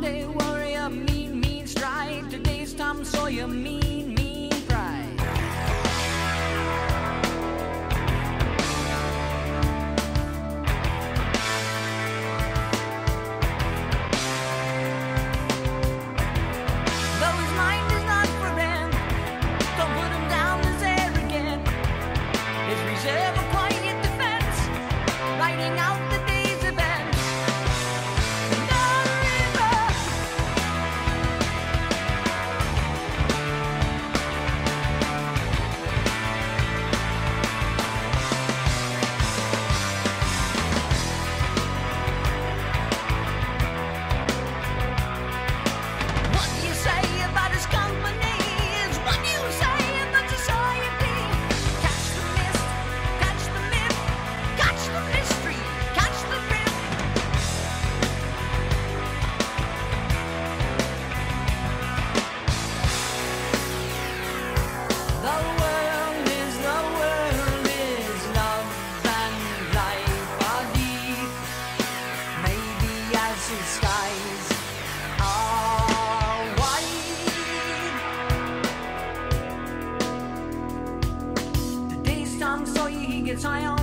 Monday warrior, mean, mean strike. Today's Tom Sawyer, mean. Wide.